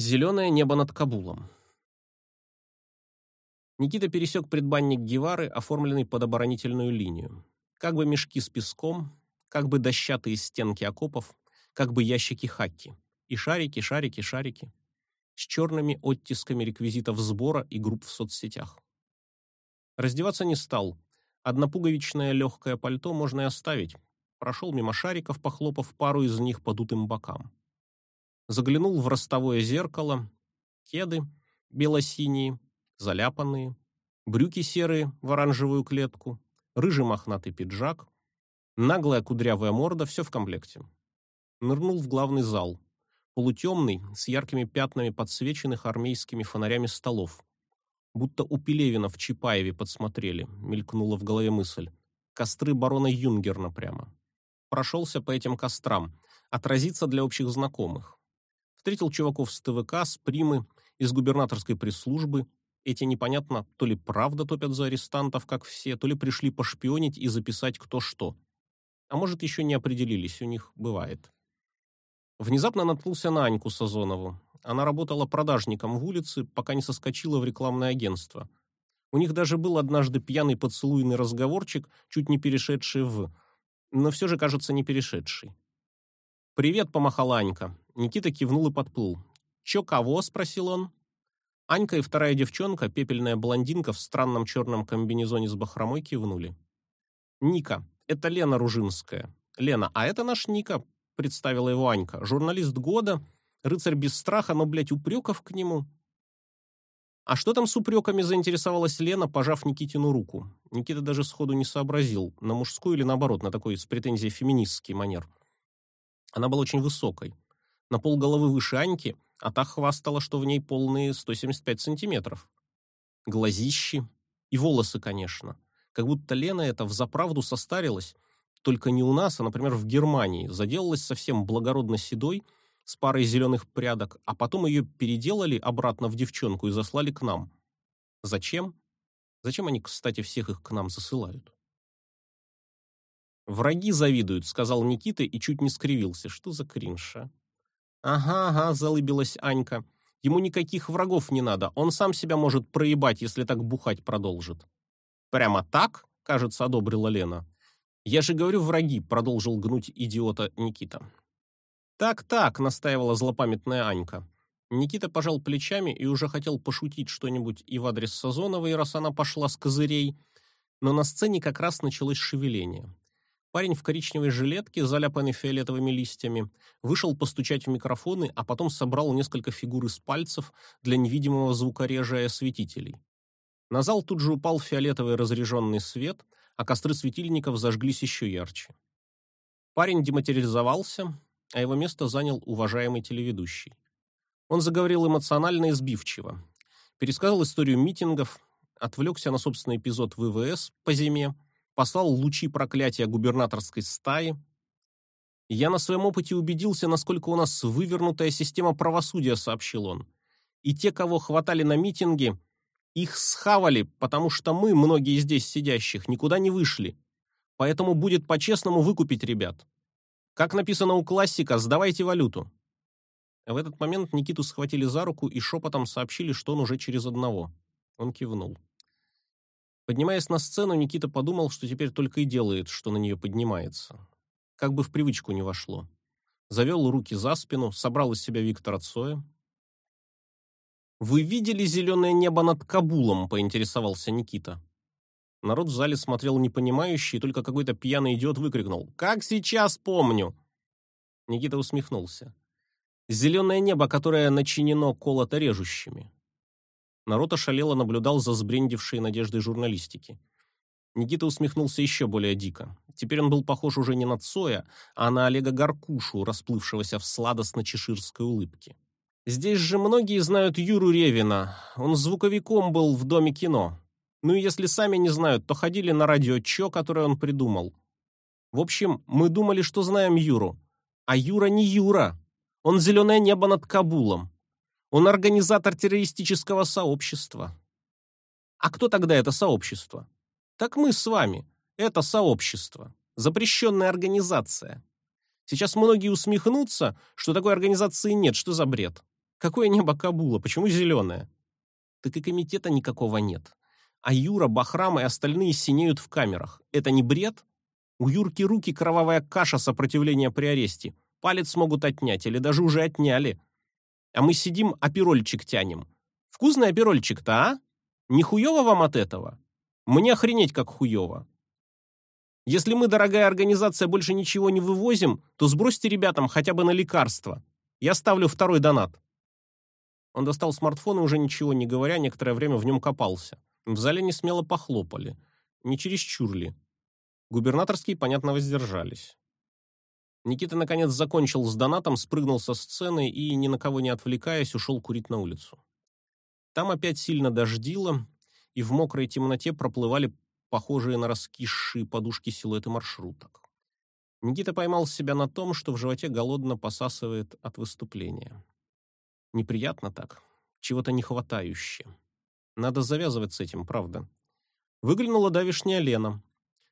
Зеленое небо над Кабулом. Никита пересек предбанник Гевары, оформленный под оборонительную линию. Как бы мешки с песком, как бы дощатые стенки окопов, как бы ящики хакки. И шарики, шарики, шарики. С черными оттисками реквизитов сбора и групп в соцсетях. Раздеваться не стал. Однопуговичное легкое пальто можно и оставить. Прошел мимо шариков, похлопав пару из них по дутым бокам заглянул в ростовое зеркало. Кеды бело-синие, заляпанные, брюки серые в оранжевую клетку, рыжий мохнатый пиджак, наглая кудрявая морда, все в комплекте. Нырнул в главный зал, полутемный, с яркими пятнами подсвеченных армейскими фонарями столов. Будто у Пелевина в Чапаеве подсмотрели, мелькнула в голове мысль. Костры барона Юнгерна прямо. Прошелся по этим кострам, отразиться для общих знакомых. Встретил чуваков с ТВК, с Примы, из губернаторской пресс-службы. Эти непонятно, то ли правда топят за арестантов, как все, то ли пришли пошпионить и записать кто что. А может, еще не определились, у них бывает. Внезапно наткнулся на Аньку Сазонову. Она работала продажником в улице, пока не соскочила в рекламное агентство. У них даже был однажды пьяный поцелуйный разговорчик, чуть не перешедший в... Но все же, кажется, не перешедший. «Привет», — помахала Анька. Никита кивнул и подплыл. «Чё кого?» — спросил он. Анька и вторая девчонка, пепельная блондинка в странном черном комбинезоне с бахромой, кивнули. «Ника, это Лена Ружинская. Лена, а это наш Ника», — представила его Анька. «Журналист года, рыцарь без страха, но, блядь, упреков к нему». «А что там с упреками?» — заинтересовалась Лена, пожав Никитину руку. Никита даже сходу не сообразил, на мужскую или наоборот, на такой с претензией феминистский манер. Она была очень высокой на полголовы выше Аньки, а та хвастала, что в ней полные 175 сантиметров. Глазищи и волосы, конечно. Как будто Лена эта взаправду состарилась, только не у нас, а, например, в Германии, заделалась совсем благородно седой, с парой зеленых прядок, а потом ее переделали обратно в девчонку и заслали к нам. Зачем? Зачем они, кстати, всех их к нам засылают? «Враги завидуют», — сказал Никита и чуть не скривился. Что за кринж, а? «Ага, ага», — залыбилась Анька. «Ему никаких врагов не надо, он сам себя может проебать, если так бухать продолжит». «Прямо так?» — кажется, одобрила Лена. «Я же говорю враги», — продолжил гнуть идиота Никита. «Так-так», — настаивала злопамятная Анька. Никита пожал плечами и уже хотел пошутить что-нибудь и в адрес Сазоновой, раз она пошла с козырей, но на сцене как раз началось шевеление. Парень в коричневой жилетке, заляпанной фиолетовыми листьями, вышел постучать в микрофоны, а потом собрал несколько фигур из пальцев для невидимого звукорежа и осветителей. На зал тут же упал фиолетовый разряженный свет, а костры светильников зажглись еще ярче. Парень дематериализовался, а его место занял уважаемый телеведущий. Он заговорил эмоционально и сбивчиво, пересказал историю митингов, отвлекся на собственный эпизод ВВС по зиме, послал лучи проклятия губернаторской стаи. Я на своем опыте убедился, насколько у нас вывернутая система правосудия, сообщил он. И те, кого хватали на митинге, их схавали, потому что мы, многие здесь сидящих, никуда не вышли. Поэтому будет по-честному выкупить ребят. Как написано у классика, сдавайте валюту. В этот момент Никиту схватили за руку и шепотом сообщили, что он уже через одного. Он кивнул. Поднимаясь на сцену, Никита подумал, что теперь только и делает, что на нее поднимается. Как бы в привычку не вошло. Завел руки за спину, собрал из себя Виктора Цоя. «Вы видели зеленое небо над Кабулом?» — поинтересовался Никита. Народ в зале смотрел непонимающе, и только какой-то пьяный идиот выкрикнул «Как сейчас помню!» Никита усмехнулся. «Зеленое небо, которое начинено колото-режущими. Народ ошалело наблюдал за сбрендившей надеждой журналистики. Никита усмехнулся еще более дико. Теперь он был похож уже не на Цоя, а на Олега Гаркушу, расплывшегося в сладостно-чеширской улыбке. Здесь же многие знают Юру Ревина. Он звуковиком был в Доме кино. Ну и если сами не знают, то ходили на радио Чо, которое он придумал. В общем, мы думали, что знаем Юру. А Юра не Юра. Он зеленое небо над Кабулом. Он организатор террористического сообщества. А кто тогда это сообщество? Так мы с вами. Это сообщество. Запрещенная организация. Сейчас многие усмехнутся, что такой организации нет, что за бред. Какое небо Кабула? Почему зеленое? Так и комитета никакого нет. А Юра, Бахрам и остальные синеют в камерах. Это не бред? У Юрки руки кровавая каша сопротивления при аресте. Палец могут отнять или даже уже отняли. А мы сидим, аперольчик тянем. Вкусный аперольчик-то, а? Не хуёво вам от этого? Мне охренеть как хуёво. Если мы, дорогая организация, больше ничего не вывозим, то сбросьте ребятам хотя бы на лекарства. Я ставлю второй донат. Он достал смартфон и уже ничего не говоря, некоторое время в нем копался. В зале не смело похлопали. Не чересчур ли? Губернаторские, понятно, воздержались. Никита наконец закончил с донатом, спрыгнул со сцены и, ни на кого не отвлекаясь, ушел курить на улицу. Там опять сильно дождило, и в мокрой темноте проплывали похожие на раскисшие подушки силуэты маршруток. Никита поймал себя на том, что в животе голодно посасывает от выступления. Неприятно так, чего-то не хватающее. Надо завязывать с этим, правда. Выглянула давишняя Лена.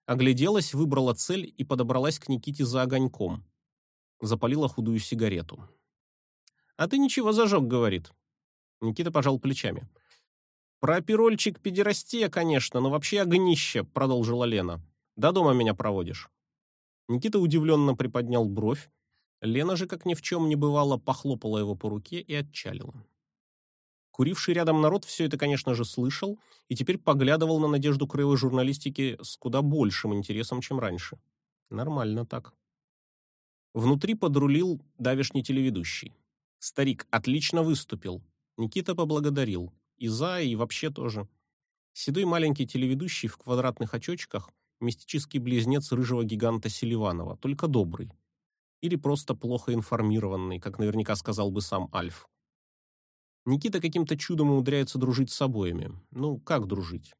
Огляделась, выбрала цель и подобралась к Никите за огоньком. Запалила худую сигарету. «А ты ничего зажег», — говорит. Никита пожал плечами. «Про пирольчик педерастия, конечно, но вообще огнище», — продолжила Лена. «До дома меня проводишь». Никита удивленно приподнял бровь. Лена же, как ни в чем не бывало, похлопала его по руке и отчалила. Куривший рядом народ все это, конечно же, слышал и теперь поглядывал на Надежду краевой журналистики с куда большим интересом, чем раньше. Нормально так. Внутри подрулил давишний телеведущий. Старик отлично выступил. Никита поблагодарил. И за, и вообще тоже. Седой маленький телеведущий в квадратных очочках, мистический близнец рыжего гиганта Селиванова, только добрый. Или просто плохо информированный, как наверняка сказал бы сам Альф. Никита каким-то чудом умудряется дружить с обоими. Ну, как дружить?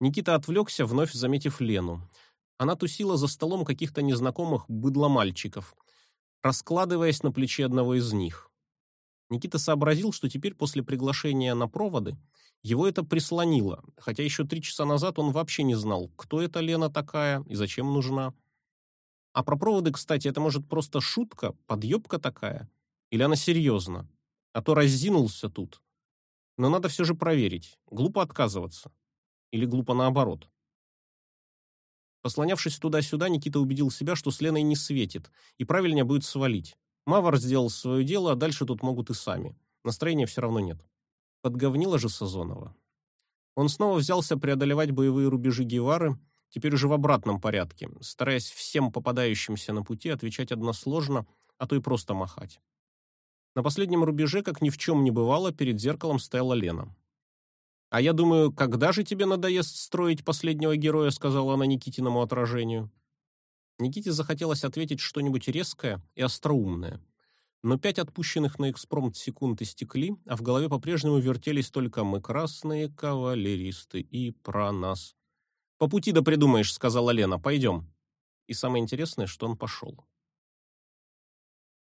Никита отвлекся, вновь заметив Лену. Она тусила за столом каких-то незнакомых быдломальчиков, раскладываясь на плече одного из них. Никита сообразил, что теперь после приглашения на проводы его это прислонило, хотя еще три часа назад он вообще не знал, кто эта Лена такая и зачем нужна. А про проводы, кстати, это может просто шутка, подъебка такая? Или она серьезно? А то разинулся тут. Но надо все же проверить, глупо отказываться. Или глупо наоборот. Послонявшись туда-сюда, Никита убедил себя, что с Леной не светит, и правильнее будет свалить. Мавр сделал свое дело, а дальше тут могут и сами. Настроения все равно нет. Подговнила же Сазонова. Он снова взялся преодолевать боевые рубежи Гевары, теперь уже в обратном порядке, стараясь всем попадающимся на пути отвечать односложно, а то и просто махать. На последнем рубеже, как ни в чем не бывало, перед зеркалом стояла Лена. «А я думаю, когда же тебе надоест строить последнего героя?» сказала она Никитиному отражению. Никите захотелось ответить что-нибудь резкое и остроумное. Но пять отпущенных на экспромт секунд истекли, а в голове по-прежнему вертелись только «мы красные кавалеристы» и «про нас». «По пути да придумаешь», — сказала Лена, — «пойдем». И самое интересное, что он пошел.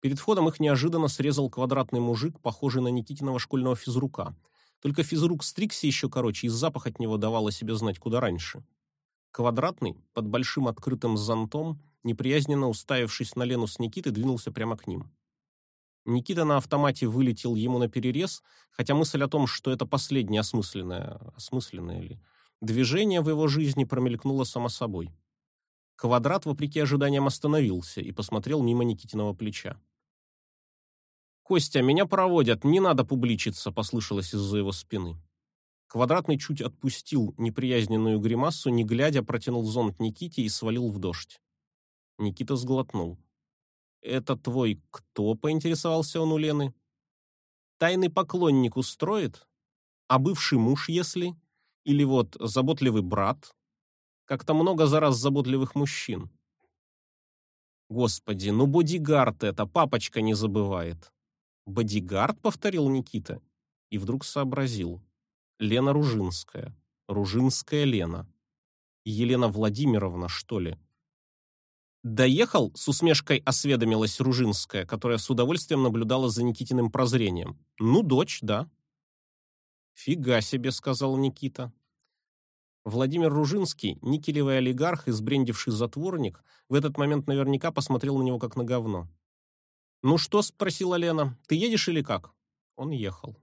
Перед входом их неожиданно срезал квадратный мужик, похожий на Никитиного школьного физрука. Только физрук стригся еще короче, и запах от него давал о себе знать куда раньше. Квадратный, под большим открытым зонтом, неприязненно уставившись на Лену с Никитой, двинулся прямо к ним. Никита на автомате вылетел ему на перерез, хотя мысль о том, что это последнее осмысленное, осмысленное ли, движение в его жизни промелькнуло само собой. Квадрат, вопреки ожиданиям, остановился и посмотрел мимо Никитиного плеча. «Костя, меня проводят, не надо публичиться», — послышалось из-за его спины. Квадратный чуть отпустил неприязненную гримасу, не глядя, протянул зонт Никите и свалил в дождь. Никита сглотнул. «Это твой кто?» — поинтересовался он у Лены. «Тайный поклонник устроит? А бывший муж, если? Или вот заботливый брат? Как-то много за раз заботливых мужчин». «Господи, ну бодигард это, папочка не забывает». «Бодигард?» — повторил Никита. И вдруг сообразил. Лена Ружинская. Ружинская Лена. Елена Владимировна, что ли? «Доехал?» — с усмешкой осведомилась Ружинская, которая с удовольствием наблюдала за Никитиным прозрением. «Ну, дочь, да». «Фига себе», — сказал Никита. Владимир Ружинский, никелевый олигарх и сбрендивший затворник, в этот момент наверняка посмотрел на него как на говно. «Ну что?» — спросила Лена. «Ты едешь или как?» Он ехал.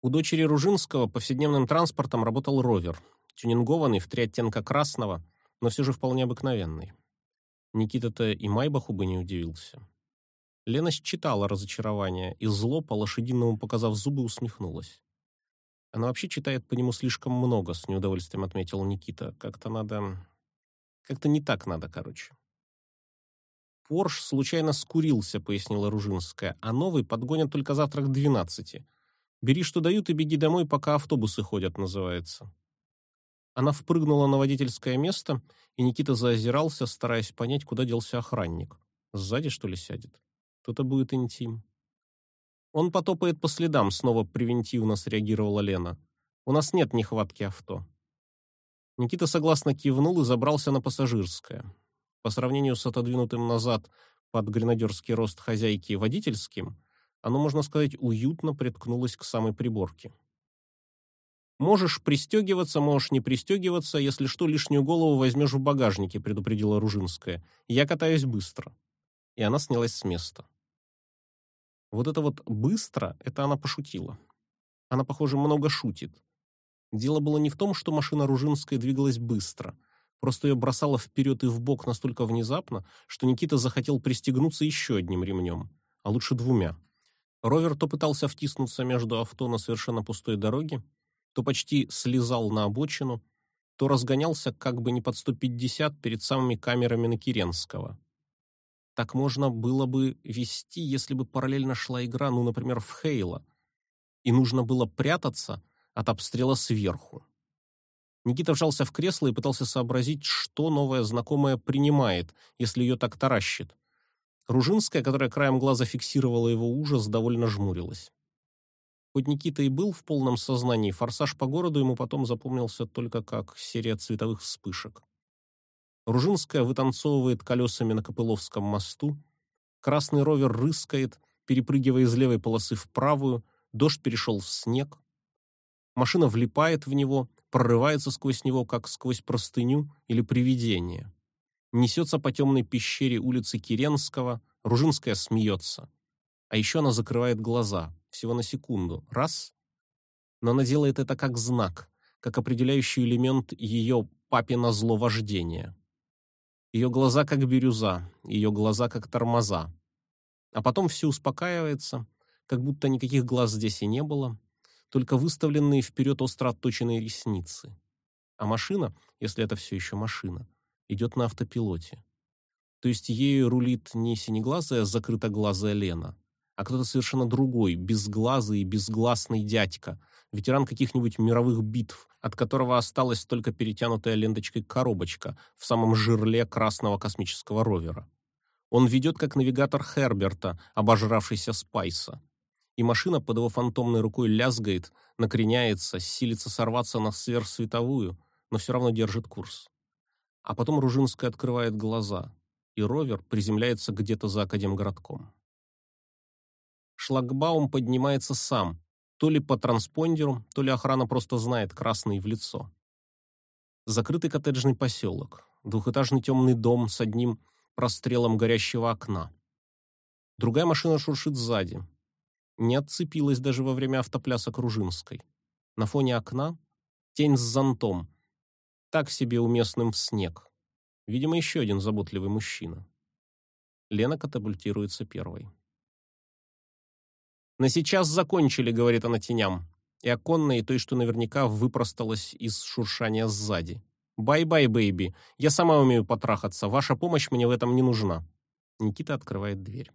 У дочери Ружинского повседневным транспортом работал ровер, тюнингованный в три оттенка красного, но все же вполне обыкновенный. Никита-то и Майбаху бы не удивился. Лена считала разочарование и зло, по-лошадиному показав зубы, усмехнулась. Она вообще читает по нему слишком много, с неудовольствием отметил Никита. Как-то надо... Как-то не так надо, короче. Порш случайно скурился, пояснила Ружинская, а новый подгонят только завтра к двенадцати. Бери, что дают, и беги домой, пока автобусы ходят, называется. Она впрыгнула на водительское место, и Никита заозирался, стараясь понять, куда делся охранник. Сзади, что ли, сядет? То-то будет интим. Он потопает по следам, снова превентивно среагировала Лена. У нас нет нехватки авто. Никита согласно кивнул и забрался на пассажирское. По сравнению с отодвинутым назад под гренадерский рост хозяйки водительским, оно, можно сказать, уютно приткнулось к самой приборке. «Можешь пристегиваться, можешь не пристегиваться, если что, лишнюю голову возьмешь в багажнике», предупредила Ружинская. «Я катаюсь быстро». И она снялась с места. Вот это вот «быстро» — это она пошутила. Она, похоже, много шутит. Дело было не в том, что машина Ружинской двигалась быстро. Просто ее бросало вперед и вбок настолько внезапно, что Никита захотел пристегнуться еще одним ремнем, а лучше двумя. Ровер то пытался втиснуться между авто на совершенно пустой дороге, то почти слезал на обочину, то разгонялся как бы не под 150 перед самыми камерами на Киренского. Так можно было бы вести, если бы параллельно шла игра, ну, например, в Хейла, и нужно было прятаться от обстрела сверху. Никита вжался в кресло и пытался сообразить, что новая знакомая принимает, если ее так таращит. Ружинская, которая краем глаза фиксировала его ужас, довольно жмурилась. Хоть Никита и был в полном сознании, форсаж по городу ему потом запомнился только как серия цветовых вспышек. Ружинская вытанцовывает колесами на Копыловском мосту, красный ровер рыскает, перепрыгивая из левой полосы в правую, дождь перешел в снег. Машина влипает в него, прорывается сквозь него, как сквозь простыню или привидение. Несется по темной пещере улицы Киренского, Ружинская смеется. А еще она закрывает глаза, всего на секунду, раз. Но она делает это как знак, как определяющий элемент ее папина зловождения. Ее глаза как бирюза, ее глаза как тормоза. А потом все успокаивается, как будто никаких глаз здесь и не было, только выставленные вперед остро отточенные ресницы. А машина, если это все еще машина, идет на автопилоте. То есть ею рулит не синеглазая, закрытоглазая Лена, а кто-то совершенно другой, безглазый и безгласный дядька, ветеран каких-нибудь мировых битв, от которого осталась только перетянутая ленточкой коробочка в самом жирле красного космического ровера. Он ведет как навигатор Херберта, обожравшийся Спайса. И машина под его фантомной рукой лязгает, накреняется, силится сорваться на сверхсветовую, но все равно держит курс. А потом Ружинская открывает глаза, и ровер приземляется где-то за Академгородком. Шлагбаум поднимается сам, то ли по транспондеру, то ли охрана просто знает красный в лицо. Закрытый коттеджный поселок, двухэтажный темный дом с одним прострелом горящего окна. Другая машина шуршит сзади. Не отцепилась даже во время автопляса Кружинской. На фоне окна тень с зонтом, так себе уместным в снег. Видимо, еще один заботливый мужчина. Лена катапультируется первой. «На сейчас закончили», — говорит она теням. И оконной, и той, что наверняка выпросталась из шуршания сзади. «Bye-bye, baby. Я сама умею потрахаться. Ваша помощь мне в этом не нужна». Никита открывает дверь.